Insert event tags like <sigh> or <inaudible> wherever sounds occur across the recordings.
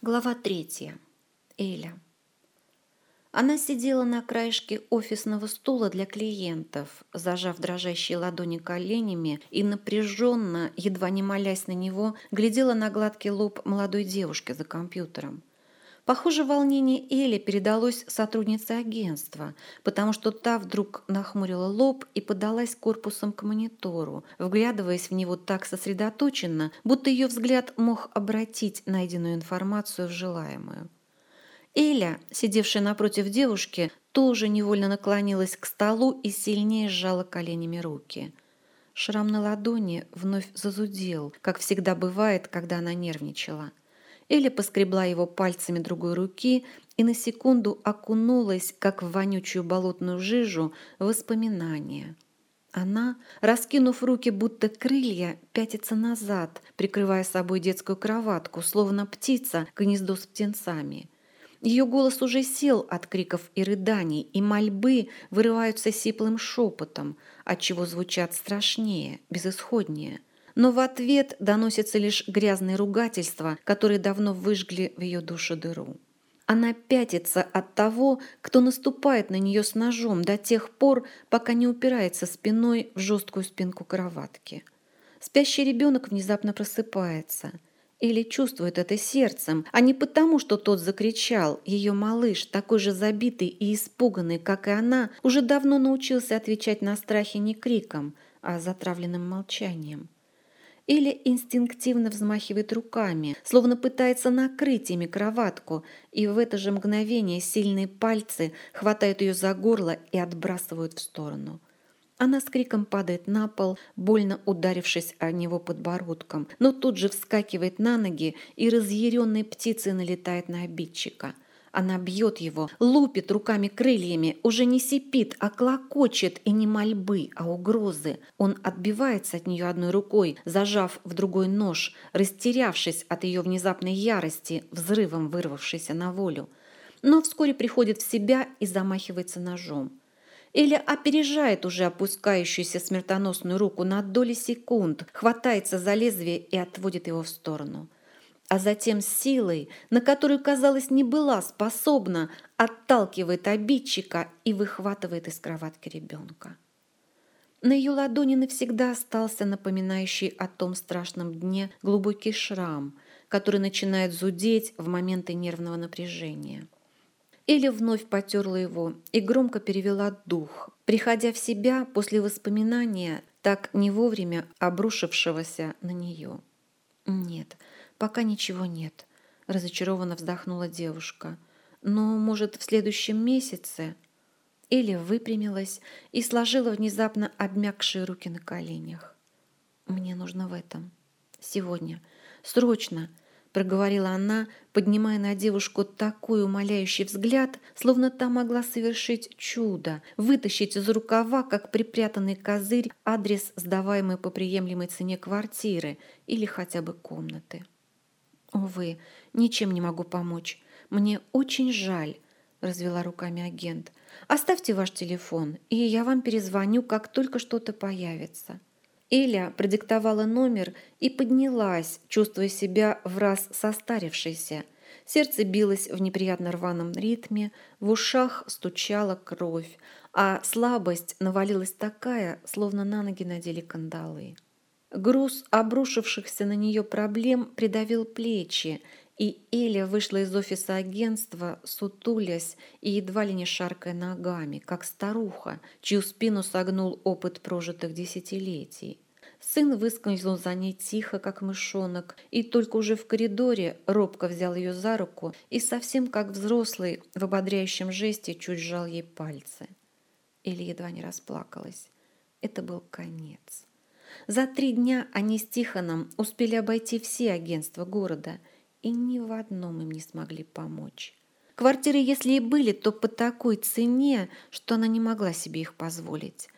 Глава третья. Эля. Она сидела на краешке офисного стула для клиентов, зажав дрожащие ладони коленями и напряженно, едва не молясь на него, глядела на гладкий лоб молодой девушки за компьютером. Похоже, волнение Эли передалось сотруднице агентства, потому что та вдруг нахмурила лоб и подалась корпусом к монитору, вглядываясь в него так сосредоточенно, будто ее взгляд мог обратить найденную информацию в желаемую. Эля, сидевшая напротив девушки, тоже невольно наклонилась к столу и сильнее сжала коленями руки. Шрам на ладони вновь зазудел, как всегда бывает, когда она нервничала. Эля поскребла его пальцами другой руки и на секунду окунулась, как в вонючую болотную жижу, воспоминания. Она, раскинув руки, будто крылья, пятится назад, прикрывая собой детскую кроватку, словно птица, гнездо с птенцами. Ее голос уже сел от криков и рыданий, и мольбы вырываются сиплым шепотом, отчего звучат страшнее, безысходнее – но в ответ доносятся лишь грязные ругательства, которые давно выжгли в ее душу дыру. Она пятится от того, кто наступает на нее с ножом до тех пор, пока не упирается спиной в жесткую спинку кроватки. Спящий ребенок внезапно просыпается. Или чувствует это сердцем, а не потому, что тот закричал. Ее малыш, такой же забитый и испуганный, как и она, уже давно научился отвечать на страхи не криком, а затравленным молчанием или инстинктивно взмахивает руками, словно пытается накрыть ими кроватку, и в это же мгновение сильные пальцы хватают ее за горло и отбрасывают в сторону. Она с криком падает на пол, больно ударившись о него подбородком, но тут же вскакивает на ноги и разъяренной птицей налетает на обидчика – она бьет его, лупит руками-крыльями, уже не сипит, а клокочет, и не мольбы, а угрозы. Он отбивается от нее одной рукой, зажав в другой нож, растерявшись от ее внезапной ярости, взрывом вырвавшейся на волю. Но вскоре приходит в себя и замахивается ножом. Или опережает уже опускающуюся смертоносную руку на доли секунд, хватается за лезвие и отводит его в сторону а затем силой, на которую, казалось, не была способна, отталкивает обидчика и выхватывает из кроватки ребенка. На ее ладони навсегда остался напоминающий о том страшном дне глубокий шрам, который начинает зудеть в моменты нервного напряжения. Эля вновь потерла его и громко перевела дух, приходя в себя после воспоминания, так не вовремя обрушившегося на нее. Нет, «Пока ничего нет», – разочарованно вздохнула девушка. «Но, может, в следующем месяце?» Или выпрямилась и сложила внезапно обмякшие руки на коленях. «Мне нужно в этом. Сегодня. Срочно!» – проговорила она, поднимая на девушку такой умоляющий взгляд, словно та могла совершить чудо, вытащить из рукава, как припрятанный козырь, адрес, сдаваемый по приемлемой цене квартиры или хотя бы комнаты. «Увы, ничем не могу помочь. Мне очень жаль», – развела руками агент. «Оставьте ваш телефон, и я вам перезвоню, как только что-то появится». Эля продиктовала номер и поднялась, чувствуя себя в раз состарившейся. Сердце билось в неприятно рваном ритме, в ушах стучала кровь, а слабость навалилась такая, словно на ноги надели кандалы. Груз обрушившихся на нее проблем придавил плечи, и Эля вышла из офиса агентства, сутулясь и едва ли не шаркая ногами, как старуха, чью спину согнул опыт прожитых десятилетий. Сын выскользнул за ней тихо, как мышонок, и только уже в коридоре робко взял ее за руку и совсем как взрослый в ободряющем жесте чуть сжал ей пальцы. Эля едва не расплакалась. Это был конец. За три дня они с Тихоном успели обойти все агентства города, и ни в одном им не смогли помочь. Квартиры, если и были, то по такой цене, что она не могла себе их позволить.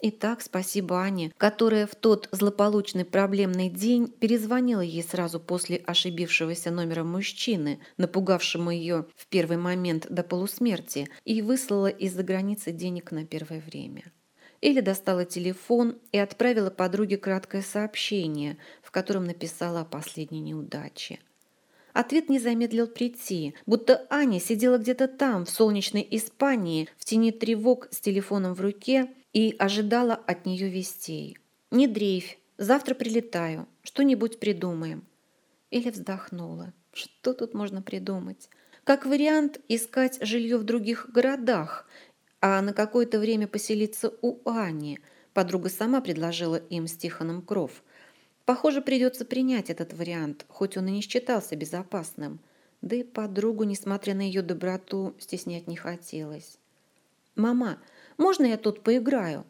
Итак, спасибо Ане, которая в тот злополучный проблемный день перезвонила ей сразу после ошибившегося номера мужчины, напугавшему ее в первый момент до полусмерти, и выслала из-за границы денег на первое время. Или достала телефон и отправила подруге краткое сообщение, в котором написала о последней неудаче. Ответ не замедлил прийти, будто Аня сидела где-то там, в солнечной Испании, в тени тревог с телефоном в руке и ожидала от нее вестей. «Не дрейфь, завтра прилетаю, что-нибудь придумаем». Или вздохнула. Что тут можно придумать? Как вариант, искать жилье в других городах, а на какое-то время поселиться у Ани. Подруга сама предложила им с Тихоном кров. Похоже, придется принять этот вариант, хоть он и не считался безопасным. Да и подругу, несмотря на ее доброту, стеснять не хотелось. «Мама, можно я тут поиграю?»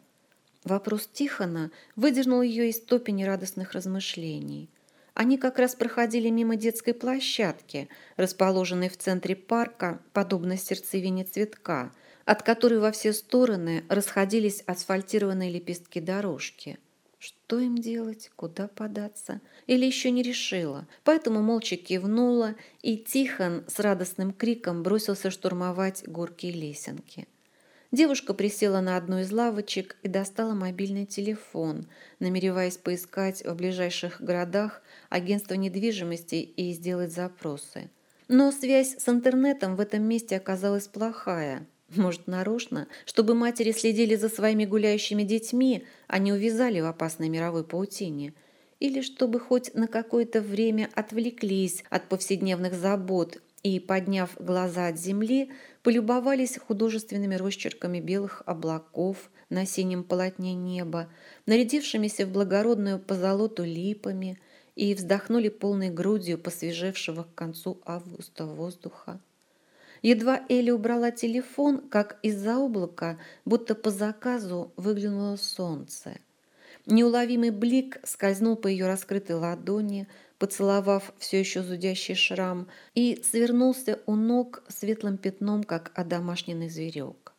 Вопрос Тихона выдернул ее из топи нерадостных размышлений. Они как раз проходили мимо детской площадки, расположенной в центре парка, подобно сердцевине цветка, от которой во все стороны расходились асфальтированные лепестки дорожки – что им делать, куда податься? Или еще не решила, поэтому молча кивнула, и Тихон с радостным криком бросился штурмовать горки и лесенки. Девушка присела на одну из лавочек и достала мобильный телефон, намереваясь поискать в ближайших городах агентство недвижимости и сделать запросы. Но связь с интернетом в этом месте оказалась плохая – может, нарочно, чтобы матери следили за своими гуляющими детьми, а не увязали в опасной мировой паутине? Или чтобы хоть на какое-то время отвлеклись от повседневных забот и, подняв глаза от земли, полюбовались художественными росчерками белых облаков на синем полотне неба, нарядившимися в благородную позолоту липами, и вздохнули полной грудью посвежевшего к концу августа воздуха. Едва Элли убрала телефон, как из-за облака, будто по заказу, выглянуло солнце. Неуловимый блик скользнул по ее раскрытой ладони, поцеловав все еще зудящий шрам, и свернулся у ног светлым пятном, как одомашненный зверек.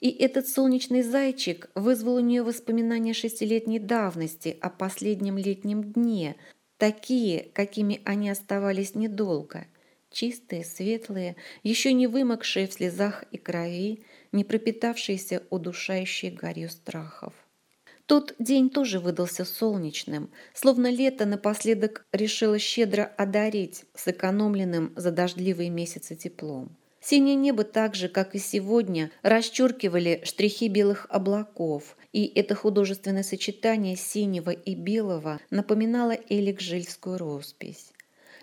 И этот солнечный зайчик вызвал у нее воспоминания шестилетней давности о последнем летнем дне, такие, какими они оставались недолго – чистые, светлые, еще не вымокшие в слезах и крови, не пропитавшиеся удушающей гарью страхов. Тот день тоже выдался солнечным, словно лето напоследок решило щедро одарить сэкономленным за дождливые месяцы теплом. Синее небо так же, как и сегодня, расчеркивали штрихи белых облаков, и это художественное сочетание синего и белого напоминало эликжильскую роспись.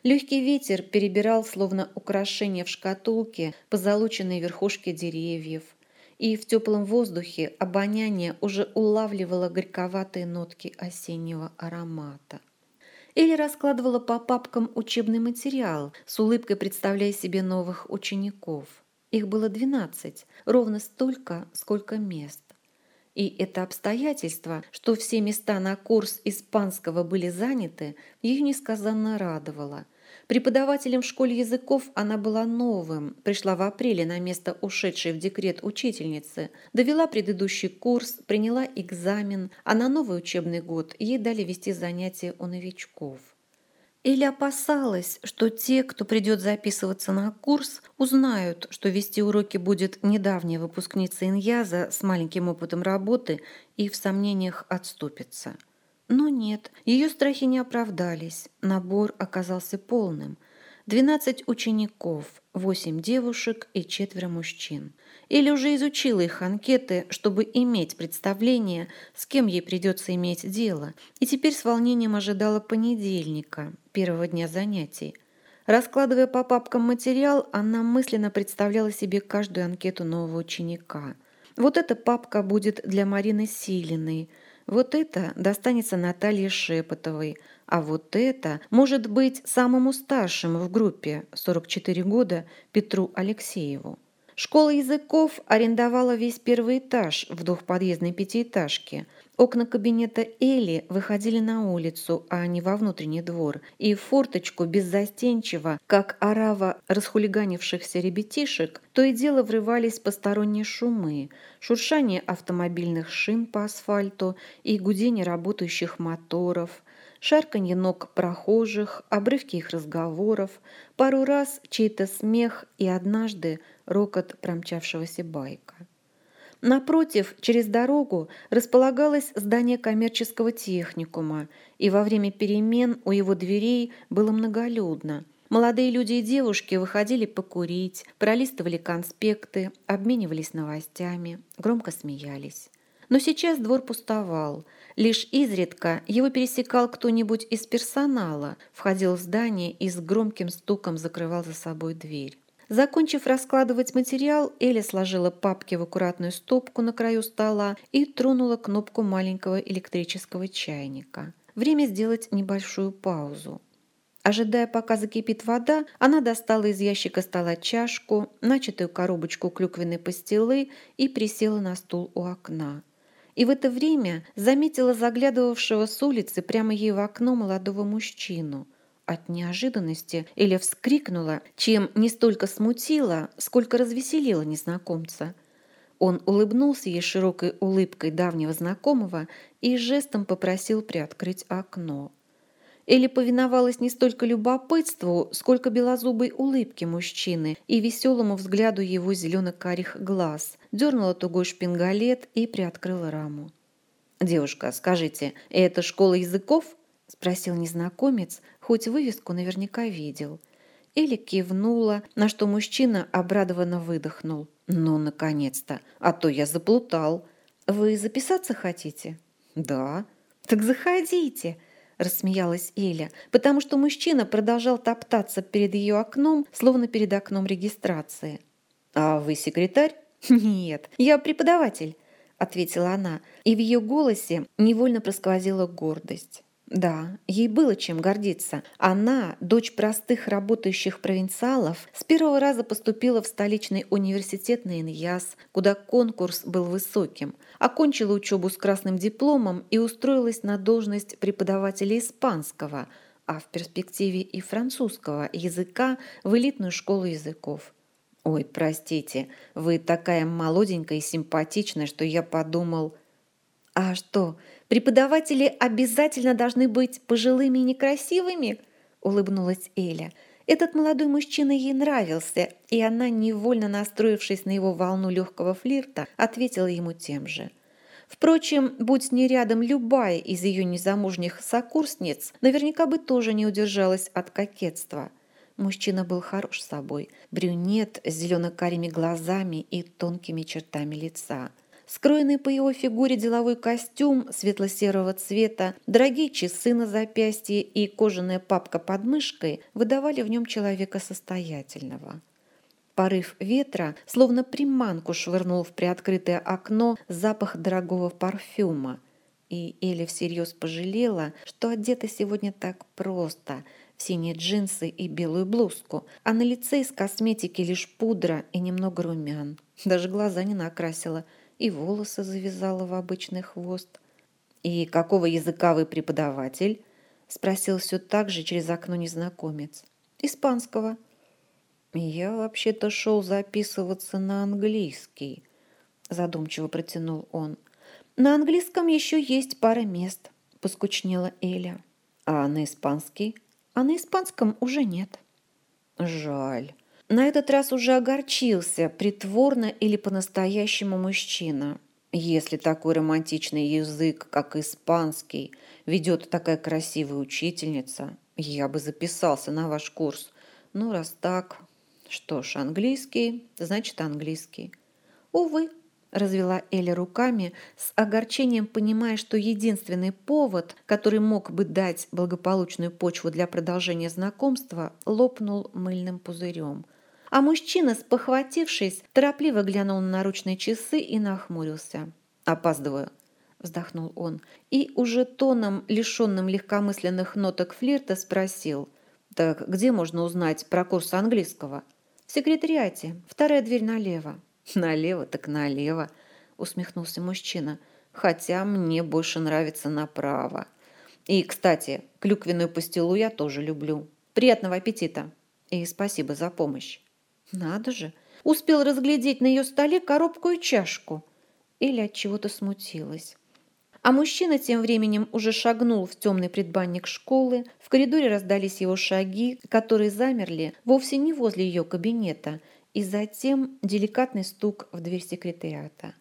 Легкий ветер перебирал, словно украшение в шкатулке, позолоченные верхушки деревьев, и в теплом воздухе обоняние уже улавливало горьковатые нотки осеннего аромата. Или раскладывала по папкам учебный материал, с улыбкой представляя себе новых учеников. Их было двенадцать, ровно столько, сколько мест. И это обстоятельство, что все места на курс испанского были заняты, ее несказанно радовало. Преподавателем в школе языков она была новым, пришла в апреле на место ушедшей в декрет учительницы, довела предыдущий курс, приняла экзамен, а на новый учебный год ей дали вести занятия у новичков. Или опасалась, что те, кто придет записываться на курс, узнают, что вести уроки будет недавняя выпускница Иньяза с маленьким опытом работы и в сомнениях отступится. Но нет, ее страхи не оправдались, набор оказался полным – 12 учеников, 8 девушек и четверо мужчин. Или уже изучила их анкеты, чтобы иметь представление, с кем ей придется иметь дело, и теперь с волнением ожидала понедельника, первого дня занятий. Раскладывая по папкам материал, она мысленно представляла себе каждую анкету нового ученика. Вот эта папка будет для Марины Силиной, вот это достанется Наталье Шепотовой, а вот это может быть самому старшему в группе 44 года Петру Алексееву. Школа языков арендовала весь первый этаж в двухподъездной пятиэтажке. Окна кабинета Эли выходили на улицу, а не во внутренний двор, и в форточку беззастенчиво, как орава расхулиганившихся ребятишек, то и дело врывались посторонние шумы, шуршание автомобильных шин по асфальту и гудение работающих моторов – шарканье ног прохожих, обрывки их разговоров, пару раз чей-то смех и однажды рокот промчавшегося байка. Напротив, через дорогу, располагалось здание коммерческого техникума, и во время перемен у его дверей было многолюдно. Молодые люди и девушки выходили покурить, пролистывали конспекты, обменивались новостями, громко смеялись. Но сейчас двор пустовал. Лишь изредка его пересекал кто-нибудь из персонала, входил в здание и с громким стуком закрывал за собой дверь. Закончив раскладывать материал, Эля сложила папки в аккуратную стопку на краю стола и тронула кнопку маленького электрического чайника. Время сделать небольшую паузу. Ожидая, пока закипит вода, она достала из ящика стола чашку, начатую коробочку клюквенной пастилы и присела на стул у окна и в это время заметила заглядывавшего с улицы прямо ей в окно молодого мужчину. От неожиданности Эля вскрикнула, чем не столько смутила, сколько развеселила незнакомца. Он улыбнулся ей широкой улыбкой давнего знакомого и жестом попросил приоткрыть окно. Элли повиновалась не столько любопытству, сколько белозубой улыбке мужчины и веселому взгляду его зелено-карих глаз, дернула тугой шпингалет и приоткрыла раму. «Девушка, скажите, это школа языков?» – спросил незнакомец, хоть вывеску наверняка видел. Элли кивнула, на что мужчина обрадованно выдохнул. «Ну, наконец-то! А то я заплутал. Вы записаться хотите?» «Да». «Так заходите!» Рассмеялась Эля, потому что мужчина продолжал топтаться перед ее окном, словно перед окном регистрации. «А вы секретарь?» <laughs> «Нет, я преподаватель», — ответила она, и в ее голосе невольно просквозила гордость. Да, ей было чем гордиться. Она, дочь простых работающих провинциалов, с первого раза поступила в столичный университет на Иньяс, куда конкурс был высоким, окончила учебу с красным дипломом и устроилась на должность преподавателя испанского, а в перспективе и французского языка в элитную школу языков. «Ой, простите, вы такая молоденькая и симпатичная, что я подумал...» «А что, Преподаватели обязательно должны быть пожилыми и некрасивыми?» – улыбнулась Эля. Этот молодой мужчина ей нравился, и она, невольно настроившись на его волну легкого флирта, ответила ему тем же. Впрочем, будь с ней рядом любая из ее незамужних сокурсниц, наверняка бы тоже не удержалась от кокетства. Мужчина был хорош собой, брюнет с зелено-карими глазами и тонкими чертами лица – Скроенный по его фигуре деловой костюм светло-серого цвета, дорогие часы на запястье и кожаная папка под мышкой выдавали в нем человека состоятельного. Порыв ветра словно приманку швырнул в приоткрытое окно запах дорогого парфюма. И Эля всерьез пожалела, что одета сегодня так просто – синие джинсы и белую блузку, а на лице из косметики лишь пудра и немного румян. Даже глаза не накрасила – и волосы завязала в обычный хвост. «И какого языка вы преподаватель?» – спросил все так же через окно незнакомец. «Испанского». «Я вообще-то шел записываться на английский», – задумчиво протянул он. «На английском еще есть пара мест», – поскучнела Эля. «А на испанский?» «А на испанском уже нет». «Жаль. На этот раз уже огорчился, притворно или по-настоящему мужчина. Если такой романтичный язык, как испанский, ведет такая красивая учительница, я бы записался на ваш курс. Ну, раз так, что ж, английский, значит английский. Увы, развела Эля руками, с огорчением понимая, что единственный повод, который мог бы дать благополучную почву для продолжения знакомства, лопнул мыльным пузырем – а мужчина, спохватившись, торопливо глянул на наручные часы и нахмурился. «Опаздываю», – вздохнул он, и уже тоном, лишенным легкомысленных ноток флирта, спросил. «Так где можно узнать про курс английского?» «В секретариате. Вторая дверь налево». «Налево так налево», – усмехнулся мужчина. «Хотя мне больше нравится направо. И, кстати, клюквенную пастилу я тоже люблю. Приятного аппетита!» И спасибо за помощь. Надо же, успел разглядеть на ее столе коробку и чашку. Или от чего-то смутилась. А мужчина тем временем уже шагнул в темный предбанник школы. В коридоре раздались его шаги, которые замерли вовсе не возле ее кабинета, и затем деликатный стук в дверь секретариата.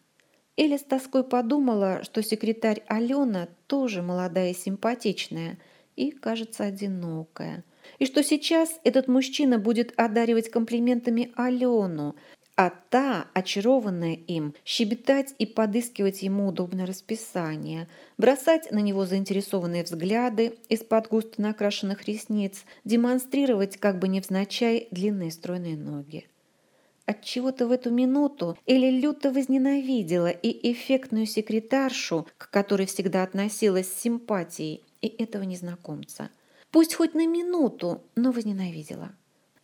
Эля с тоской подумала, что секретарь Алена тоже молодая и симпатичная, и, кажется, одинокая – и что сейчас этот мужчина будет одаривать комплиментами Алену, а та, очарованная им, щебетать и подыскивать ему удобное расписание, бросать на него заинтересованные взгляды из-под густо накрашенных ресниц, демонстрировать как бы невзначай длинные стройные ноги. Отчего-то в эту минуту Эля люто возненавидела и эффектную секретаршу, к которой всегда относилась с симпатией, и этого незнакомца. Пусть хоть на минуту, но возненавидела.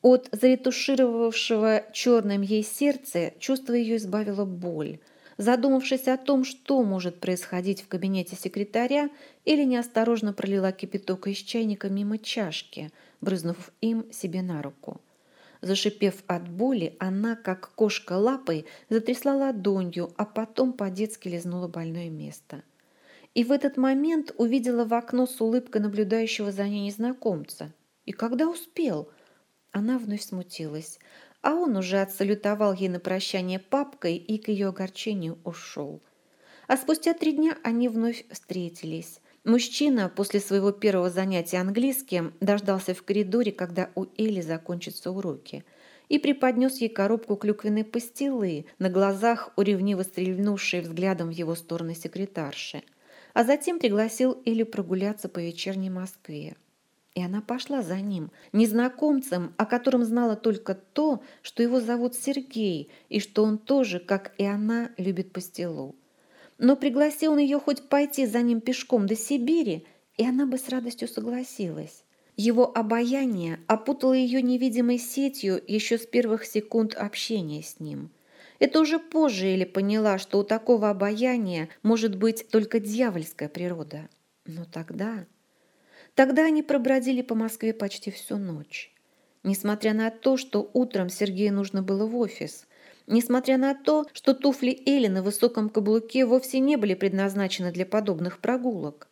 От заретушировавшего черным ей сердце чувство ее избавило боль. Задумавшись о том, что может происходить в кабинете секретаря, или неосторожно пролила кипяток из чайника мимо чашки, брызнув им себе на руку. Зашипев от боли, она, как кошка лапой, затрясла ладонью, а потом по-детски лизнула больное место. И в этот момент увидела в окно с улыбкой наблюдающего за ней незнакомца. И когда успел – она вновь смутилась, а он уже отсалютовал ей на прощание папкой и к ее огорчению ушел. А спустя три дня они вновь встретились. Мужчина после своего первого занятия английским дождался в коридоре, когда у Эли закончатся уроки, и преподнес ей коробку клюквенной пастилы на глазах у ревниво стрельнувшей взглядом в его сторону секретарши, а затем пригласил Элю прогуляться по вечерней Москве. И она пошла за ним, незнакомцем, о котором знала только то, что его зовут Сергей, и что он тоже, как и она, любит пастилу. Но пригласил он ее хоть пойти за ним пешком до Сибири, и она бы с радостью согласилась. Его обаяние опутало ее невидимой сетью еще с первых секунд общения с ним. Это уже позже Эля поняла, что у такого обаяния может быть только дьявольская природа. Но тогда... Тогда они пробродили по Москве почти всю ночь. Несмотря на то, что утром Сергею нужно было в офис, несмотря на то, что туфли Эли на высоком каблуке вовсе не были предназначены для подобных прогулок.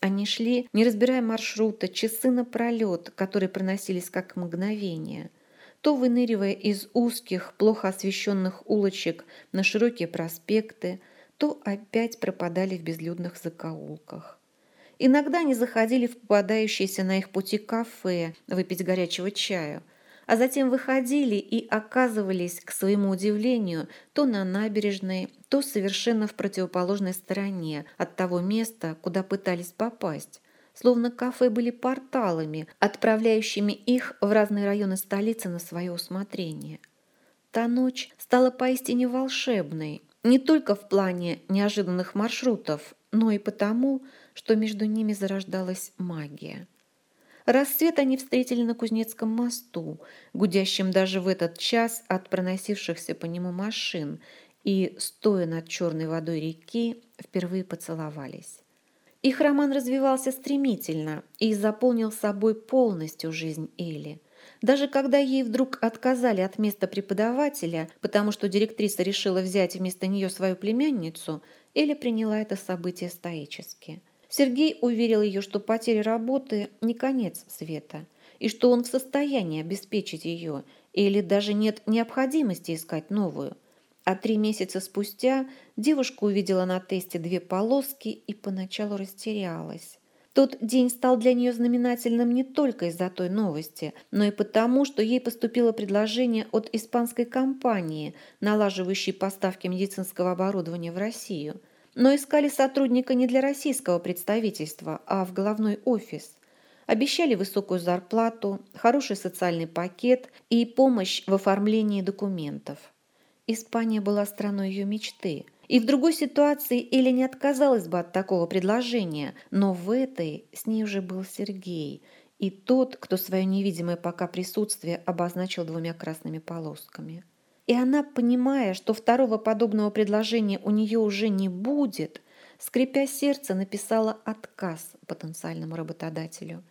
Они шли, не разбирая маршрута, часы напролет, которые проносились как мгновение, то выныривая из узких, плохо освещенных улочек на широкие проспекты, то опять пропадали в безлюдных закоулках. Иногда они заходили в попадающиеся на их пути кафе выпить горячего чаю, а затем выходили и оказывались, к своему удивлению, то на набережной, то совершенно в противоположной стороне от того места, куда пытались попасть. Словно кафе были порталами, отправляющими их в разные районы столицы на свое усмотрение. Та ночь стала поистине волшебной, не только в плане неожиданных маршрутов, но и потому, что между ними зарождалась магия. Рассвет они встретили на Кузнецком мосту, гудящем даже в этот час от проносившихся по нему машин, и, стоя над черной водой реки, впервые поцеловались. Их роман развивался стремительно и заполнил собой полностью жизнь Эли. Даже когда ей вдруг отказали от места преподавателя, потому что директриса решила взять вместо нее свою племянницу, Эля приняла это событие стоически – Сергей уверил ее, что потеря работы не конец света, и что он в состоянии обеспечить ее, или даже нет необходимости искать новую. А три месяца спустя девушка увидела на тесте две полоски и поначалу растерялась. Тот день стал для нее знаменательным не только из-за той новости, но и потому, что ей поступило предложение от испанской компании, налаживающей поставки медицинского оборудования в Россию – но искали сотрудника не для российского представительства, а в головной офис. Обещали высокую зарплату, хороший социальный пакет и помощь в оформлении документов. Испания была страной ее мечты. И в другой ситуации Эля не отказалась бы от такого предложения, но в этой с ней уже был Сергей и тот, кто свое невидимое пока присутствие обозначил двумя красными полосками. И она, понимая, что второго подобного предложения у нее уже не будет, скрипя сердце, написала отказ потенциальному работодателю,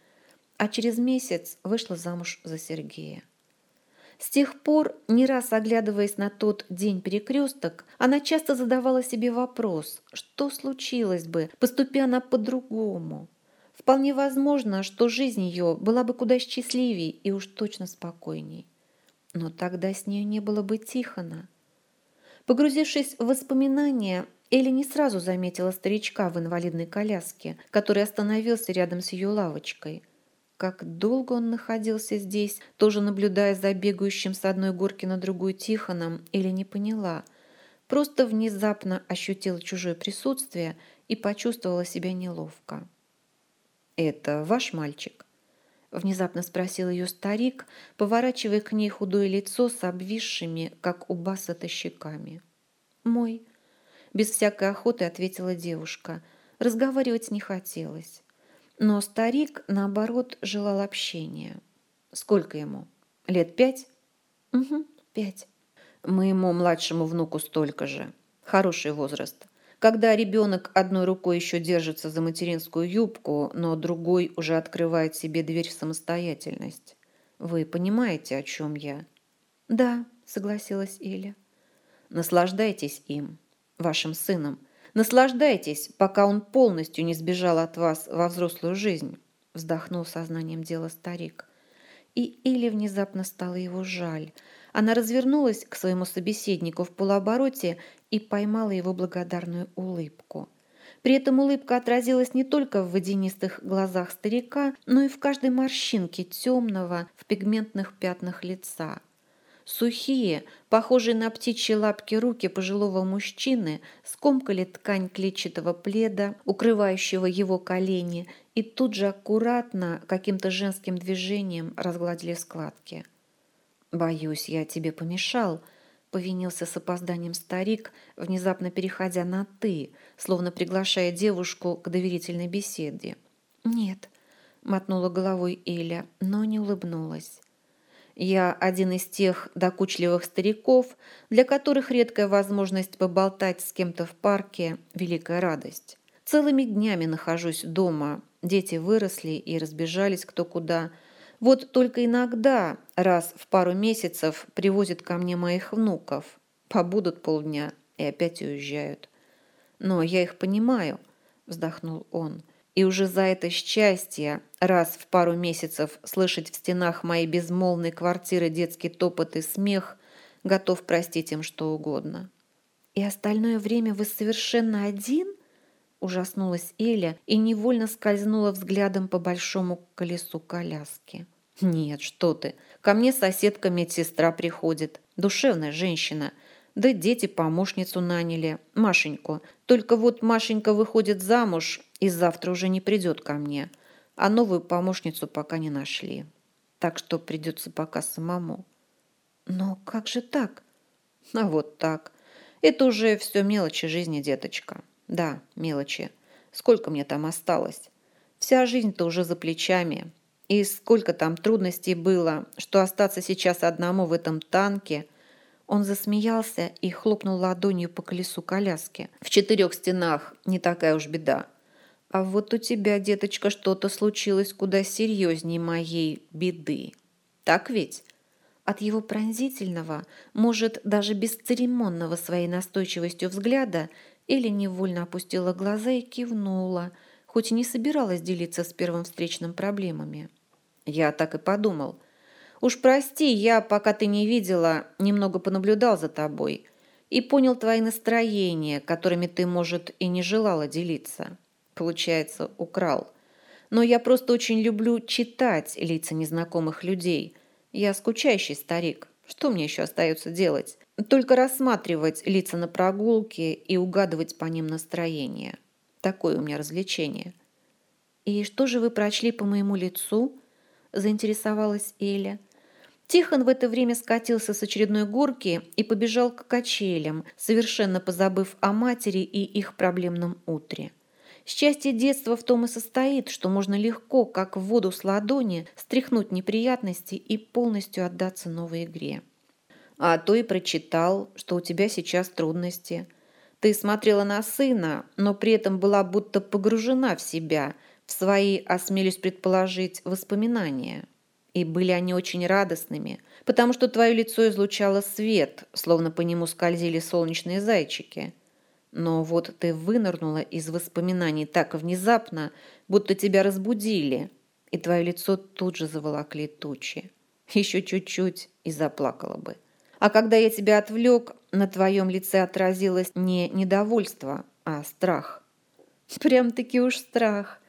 а через месяц вышла замуж за Сергея. С тех пор, не раз оглядываясь на тот день перекресток, она часто задавала себе вопрос, что случилось бы, поступя она по-другому. Вполне возможно, что жизнь ее была бы куда счастливее и уж точно спокойней. Но тогда с ней не было бы Тихона. Погрузившись в воспоминания, Элли не сразу заметила старичка в инвалидной коляске, который остановился рядом с ее лавочкой. Как долго он находился здесь, тоже наблюдая за бегающим с одной горки на другую Тихоном, или не поняла. Просто внезапно ощутила чужое присутствие и почувствовала себя неловко. «Это ваш мальчик?» Внезапно спросил ее старик, поворачивая к ней худое лицо с обвисшими, как у басата, щеками. «Мой», – без всякой охоты ответила девушка. Разговаривать не хотелось. Но старик, наоборот, желал общения. «Сколько ему? Лет пять?» «Угу, пять». «Моему младшему внуку столько же. Хороший возраст когда ребенок одной рукой еще держится за материнскую юбку, но другой уже открывает себе дверь в самостоятельность. Вы понимаете, о чем я? Да, согласилась Эля. Наслаждайтесь им, вашим сыном. Наслаждайтесь, пока он полностью не сбежал от вас во взрослую жизнь, вздохнул сознанием дела старик. И Эле внезапно стало его жаль – она развернулась к своему собеседнику в полуобороте и поймала его благодарную улыбку. При этом улыбка отразилась не только в водянистых глазах старика, но и в каждой морщинке темного в пигментных пятнах лица. Сухие, похожие на птичьи лапки руки пожилого мужчины скомкали ткань клетчатого пледа, укрывающего его колени, и тут же аккуратно, каким-то женским движением разгладили складки. «Боюсь, я тебе помешал», — повинился с опозданием старик, внезапно переходя на «ты», словно приглашая девушку к доверительной беседе. «Нет», — мотнула головой Эля, но не улыбнулась. «Я один из тех докучливых стариков, для которых редкая возможность поболтать с кем-то в парке – великая радость. Целыми днями нахожусь дома, дети выросли и разбежались кто куда – вот только иногда, раз в пару месяцев, привозят ко мне моих внуков. Побудут полдня и опять уезжают. Но я их понимаю, вздохнул он. И уже за это счастье раз в пару месяцев слышать в стенах моей безмолвной квартиры детский топот и смех, готов простить им что угодно. И остальное время вы совершенно один? Ужаснулась Эля и невольно скользнула взглядом по большому колесу коляски. «Нет, что ты. Ко мне соседка медсестра приходит. Душевная женщина. Да дети помощницу наняли. Машеньку. Только вот Машенька выходит замуж и завтра уже не придет ко мне. А новую помощницу пока не нашли. Так что придется пока самому». «Но как же так?» «А вот так. Это уже все мелочи жизни, деточка. Да, мелочи. Сколько мне там осталось? Вся жизнь-то уже за плечами. И сколько там трудностей было, что остаться сейчас одному в этом танке. Он засмеялся и хлопнул ладонью по колесу коляски. В четырех стенах не такая уж беда. А вот у тебя, деточка, что-то случилось куда серьезнее моей беды. Так ведь? От его пронзительного, может, даже бесцеремонного своей настойчивостью взгляда или невольно опустила глаза и кивнула, хоть и не собиралась делиться с первым встречным проблемами. Я так и подумал. Уж прости, я, пока ты не видела, немного понаблюдал за тобой и понял твои настроения, которыми ты, может, и не желала делиться. Получается, украл. Но я просто очень люблю читать лица незнакомых людей. Я скучающий старик. Что мне еще остается делать? Только рассматривать лица на прогулке и угадывать по ним настроение. Такое у меня развлечение. «И что же вы прочли по моему лицу?» – заинтересовалась Эля. Тихон в это время скатился с очередной горки и побежал к качелям, совершенно позабыв о матери и их проблемном утре. Счастье детства в том и состоит, что можно легко, как в воду с ладони, стряхнуть неприятности и полностью отдаться новой игре. А то и прочитал, что у тебя сейчас трудности. Ты смотрела на сына, но при этом была будто погружена в себя – в свои, осмелюсь предположить, воспоминания. И были они очень радостными, потому что твое лицо излучало свет, словно по нему скользили солнечные зайчики. Но вот ты вынырнула из воспоминаний так внезапно, будто тебя разбудили, и твое лицо тут же заволокли тучи. Еще чуть-чуть и заплакала бы. А когда я тебя отвлек, на твоем лице отразилось не недовольство, а страх. Прям-таки уж страх.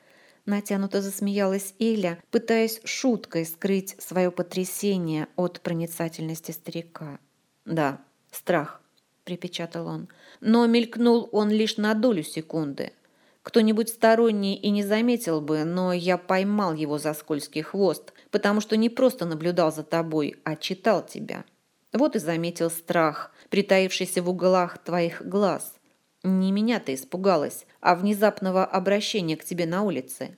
Натянуто засмеялась Эля, пытаясь шуткой скрыть свое потрясение от проницательности старика. «Да, страх», — припечатал он. «Но мелькнул он лишь на долю секунды. Кто-нибудь сторонний и не заметил бы, но я поймал его за скользкий хвост, потому что не просто наблюдал за тобой, а читал тебя. Вот и заметил страх, притаившийся в углах твоих глаз. Не меня ты испугалась, а внезапного обращения к тебе на улице.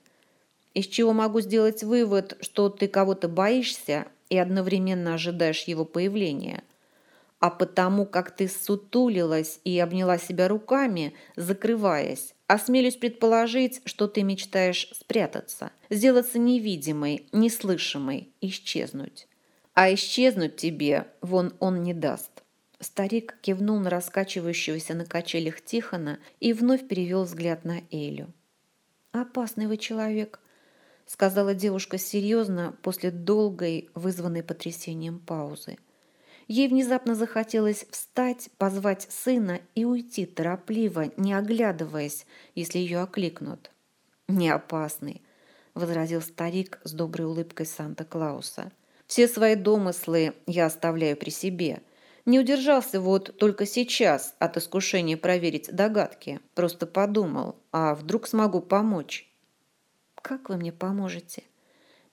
Из чего могу сделать вывод, что ты кого-то боишься и одновременно ожидаешь его появления. А потому как ты сутулилась и обняла себя руками, закрываясь, осмелюсь предположить, что ты мечтаешь спрятаться, сделаться невидимой, неслышимой, исчезнуть. А исчезнуть тебе вон он не даст. Старик кивнул на раскачивающегося на качелях Тихона и вновь перевел взгляд на Элю. «Опасный вы человек», — сказала девушка серьезно после долгой, вызванной потрясением паузы. Ей внезапно захотелось встать, позвать сына и уйти торопливо, не оглядываясь, если ее окликнут. «Не опасный», — возразил старик с доброй улыбкой Санта-Клауса. «Все свои домыслы я оставляю при себе». Не удержался вот только сейчас от искушения проверить догадки. Просто подумал, а вдруг смогу помочь? «Как вы мне поможете?»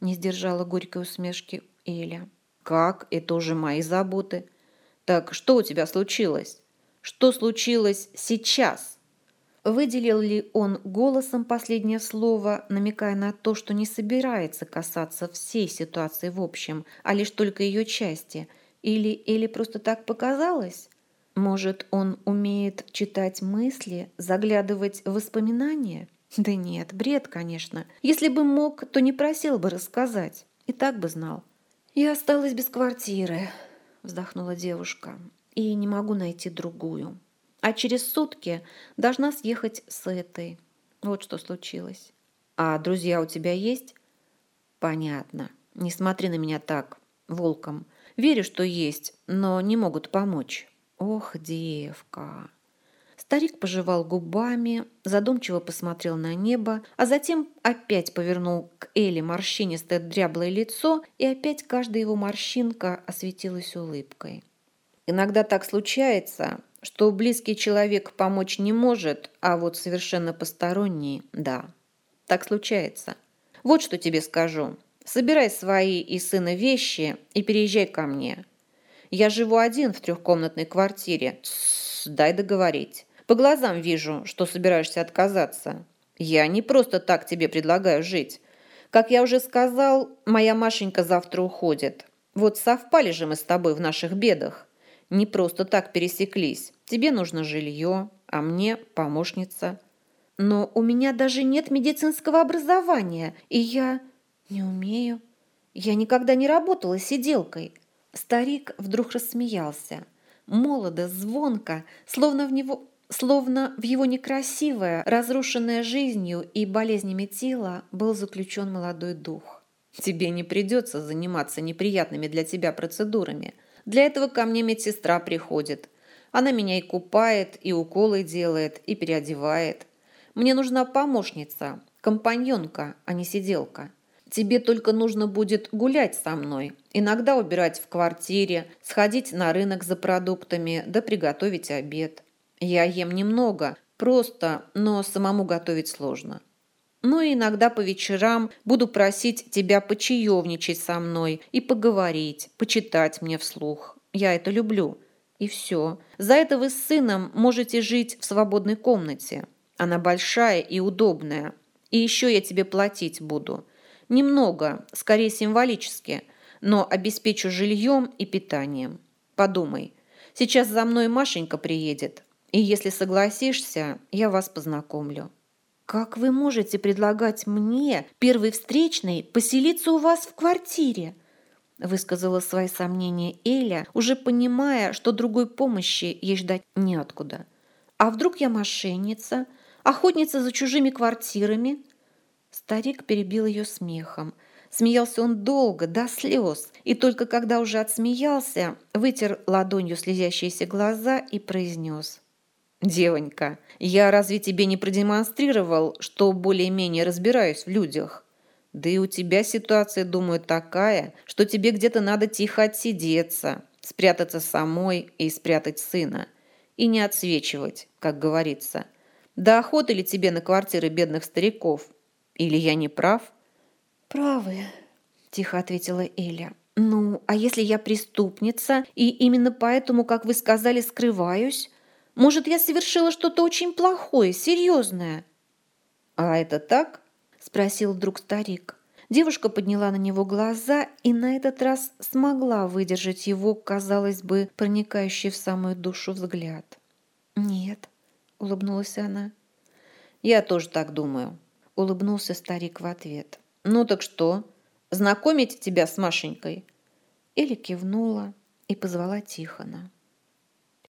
Не сдержала горькой усмешки Эля. «Как? Это уже мои заботы. Так что у тебя случилось? Что случилось сейчас?» Выделил ли он голосом последнее слово, намекая на то, что не собирается касаться всей ситуации в общем, а лишь только ее части – или, или просто так показалось? Может, он умеет читать мысли, заглядывать в воспоминания? Да нет, бред, конечно. Если бы мог, то не просил бы рассказать. И так бы знал. «Я осталась без квартиры», — вздохнула девушка. «И не могу найти другую. А через сутки должна съехать с этой. Вот что случилось». «А друзья у тебя есть?» «Понятно. Не смотри на меня так, волком. Верю, что есть, но не могут помочь. Ох, девка. Старик пожевал губами, задумчиво посмотрел на небо, а затем опять повернул к Эле морщинистое дряблое лицо, и опять каждая его морщинка осветилась улыбкой. Иногда так случается, что близкий человек помочь не может, а вот совершенно посторонний – да. Так случается. Вот что тебе скажу. Собирай свои и сына вещи и переезжай ко мне. Я живу один в трехкомнатной квартире. Тссс, дай договорить. По глазам вижу, что собираешься отказаться. Я не просто так тебе предлагаю жить. Как я уже сказал, моя Машенька завтра уходит. Вот совпали же мы с тобой в наших бедах. Не просто так пересеклись. Тебе нужно жилье, а мне помощница. Но у меня даже нет медицинского образования, и я... «Не умею. Я никогда не работала сиделкой». Старик вдруг рассмеялся. Молодо, звонко, словно в него Словно в его некрасивое, разрушенное жизнью и болезнями тело был заключен молодой дух. «Тебе не придется заниматься неприятными для тебя процедурами. Для этого ко мне медсестра приходит. Она меня и купает, и уколы делает, и переодевает. Мне нужна помощница, компаньонка, а не сиделка. Тебе только нужно будет гулять со мной, иногда убирать в квартире, сходить на рынок за продуктами, да приготовить обед. Я ем немного, просто, но самому готовить сложно. Ну и иногда по вечерам буду просить тебя почаевничать со мной и поговорить, почитать мне вслух. Я это люблю. И все. За это вы с сыном можете жить в свободной комнате. Она большая и удобная. И еще я тебе платить буду. Немного, скорее символически, но обеспечу жильем и питанием. Подумай, сейчас за мной Машенька приедет, и если согласишься, я вас познакомлю». «Как вы можете предлагать мне, первой встречной, поселиться у вас в квартире?» высказала свои сомнения Эля, уже понимая, что другой помощи ей ждать неоткуда. «А вдруг я мошенница, охотница за чужими квартирами?» Старик перебил ее смехом. Смеялся он долго, до слез, и только когда уже отсмеялся, вытер ладонью слезящиеся глаза и произнес. «Девонька, я разве тебе не продемонстрировал, что более-менее разбираюсь в людях? Да и у тебя ситуация, думаю, такая, что тебе где-то надо тихо отсидеться, спрятаться самой и спрятать сына. И не отсвечивать, как говорится. Да охота ли тебе на квартиры бедных стариков? Или я не прав?» «Правы», – тихо ответила Эля. «Ну, а если я преступница, и именно поэтому, как вы сказали, скрываюсь?» Может, я совершила что-то очень плохое, серьезное?» «А это так?» – спросил вдруг старик. Девушка подняла на него глаза и на этот раз смогла выдержать его, казалось бы, проникающий в самую душу взгляд. «Нет», – улыбнулась она. «Я тоже так думаю», – улыбнулся старик в ответ. «Ну так что, знакомить тебя с Машенькой?» Или кивнула и позвала Тихона.